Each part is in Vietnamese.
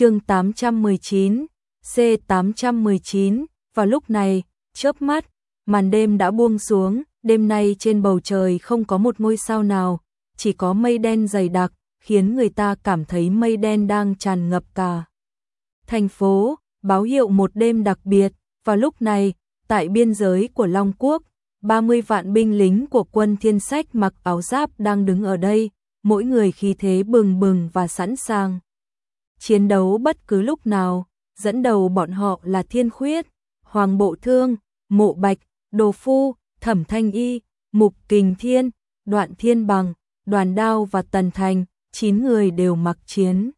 chương 819, C819, vào lúc này, chớp mắt, màn đêm đã buông xuống, đêm nay trên bầu trời không có một ngôi sao nào, chỉ có mây đen dày đặc, khiến người ta cảm thấy mây đen đang tràn ngập cả. Thành phố, báo hiệu một đêm đặc biệt, vào lúc này, tại biên giới của Long Quốc, 30 vạn binh lính của quân thiên sách mặc áo giáp đang đứng ở đây, mỗi người khí thế bừng bừng và sẵn sàng. Chiến đấu bất cứ lúc nào, dẫn đầu bọn họ là Thiên Khuyết, Hoàng Bộ Thương, Mộ Bạch, Đồ Phu, Thẩm Thanh Y, Mục Kình Thiên, Đoạn Thiên Bằng, Đoàn Đao và Tần Thành, 9 người đều mặc chiến.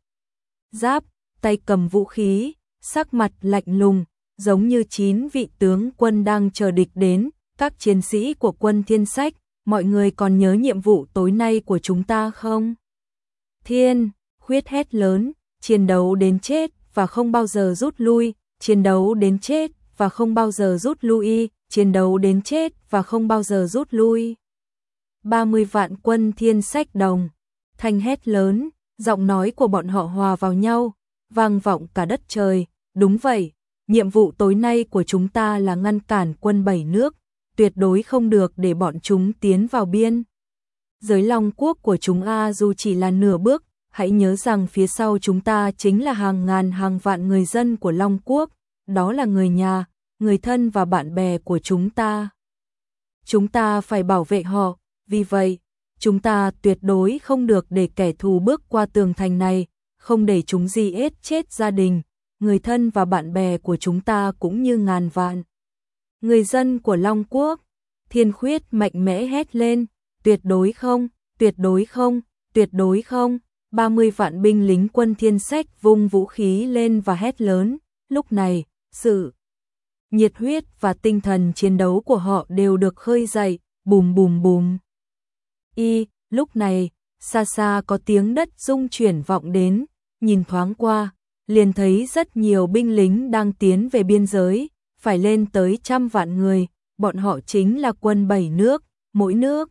Giáp, tay cầm vũ khí, sắc mặt lạnh lùng, giống như 9 vị tướng quân đang chờ địch đến, các chiến sĩ của quân thiên sách, mọi người còn nhớ nhiệm vụ tối nay của chúng ta không? Thiên, khuyết hét lớn, chiến đấu đến chết và không bao giờ rút lui, chiến đấu đến chết và không bao giờ rút lui, chiến đấu đến chết và không bao giờ rút lui. 30 vạn quân thiên sách đồng, thanh hét lớn, giọng nói của bọn họ hòa vào nhau, vang vọng cả đất trời, đúng vậy, nhiệm vụ tối nay của chúng ta là ngăn cản quân bảy nước, tuyệt đối không được để bọn chúng tiến vào biên. Giới long quốc của chúng A dù chỉ là nửa bước, hãy nhớ rằng phía sau chúng ta chính là hàng ngàn hàng vạn người dân của Long Quốc, đó là người nhà, người thân và bạn bè của chúng ta. Chúng ta phải bảo vệ họ, vì vậy, chúng ta tuyệt đối không được để kẻ thù bước qua tường thành này, không để chúng gì ết chết gia đình, người thân và bạn bè của chúng ta cũng như ngàn vạn. Người dân của Long Quốc, thiên khuyết mạnh mẽ hét lên, tuyệt đối không, tuyệt đối không, tuyệt đối không. 30 vạn binh lính quân thiên sách vung vũ khí lên và hét lớn, lúc này, sự nhiệt huyết và tinh thần chiến đấu của họ đều được khơi dậy, bùm bùm bùm. Y, lúc này, xa xa có tiếng đất rung chuyển vọng đến, nhìn thoáng qua, liền thấy rất nhiều binh lính đang tiến về biên giới, phải lên tới trăm vạn người, bọn họ chính là quân bảy nước, mỗi nước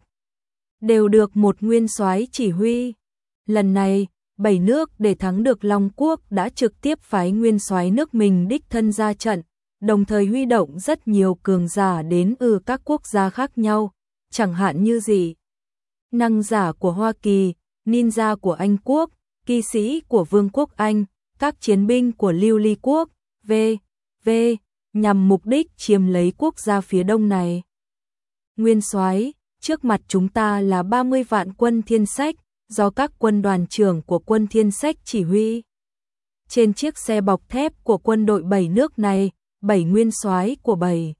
đều được một nguyên soái chỉ huy. Lần này, bảy nước để thắng được Long Quốc đã trực tiếp phái nguyên soái nước mình đích thân ra trận, đồng thời huy động rất nhiều cường giả đến từ các quốc gia khác nhau, chẳng hạn như gì. Năng giả của Hoa Kỳ, ninja của Anh Quốc, kỳ sĩ của Vương quốc Anh, các chiến binh của Lưu Ly Quốc, v. v. nhằm mục đích chiếm lấy quốc gia phía đông này. Nguyên soái trước mặt chúng ta là 30 vạn quân thiên sách, do các quân đoàn trưởng của quân thiên sách chỉ huy. Trên chiếc xe bọc thép của quân đội bảy nước này, bảy nguyên soái của bảy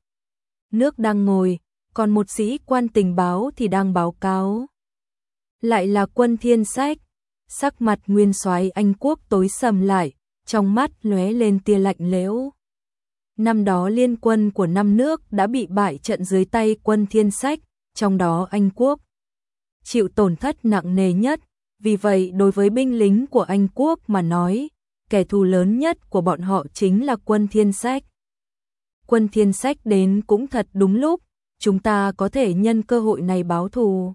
nước đang ngồi, còn một sĩ quan tình báo thì đang báo cáo. Lại là quân thiên sách, sắc mặt nguyên soái Anh quốc tối sầm lại, trong mắt lóe lên tia lạnh lẽo. Năm đó liên quân của năm nước đã bị bại trận dưới tay quân thiên sách, trong đó Anh quốc chịu tổn thất nặng nề nhất, vì vậy đối với binh lính của Anh quốc mà nói, kẻ thù lớn nhất của bọn họ chính là quân thiên sách. Quân thiên sách đến cũng thật đúng lúc, chúng ta có thể nhân cơ hội này báo thù.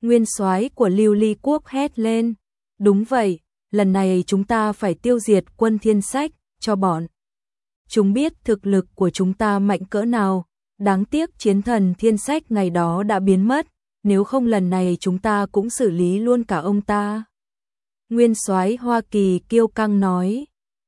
Nguyên soái của Lưu Ly quốc hét lên, đúng vậy, lần này chúng ta phải tiêu diệt quân thiên sách cho bọn. Chúng biết thực lực của chúng ta mạnh cỡ nào, đáng tiếc chiến thần thiên sách ngày đó đã biến mất, nếu không lần này chúng ta cũng xử lý luôn cả ông ta. Nguyên soái Hoa Kỳ kiêu căng nói,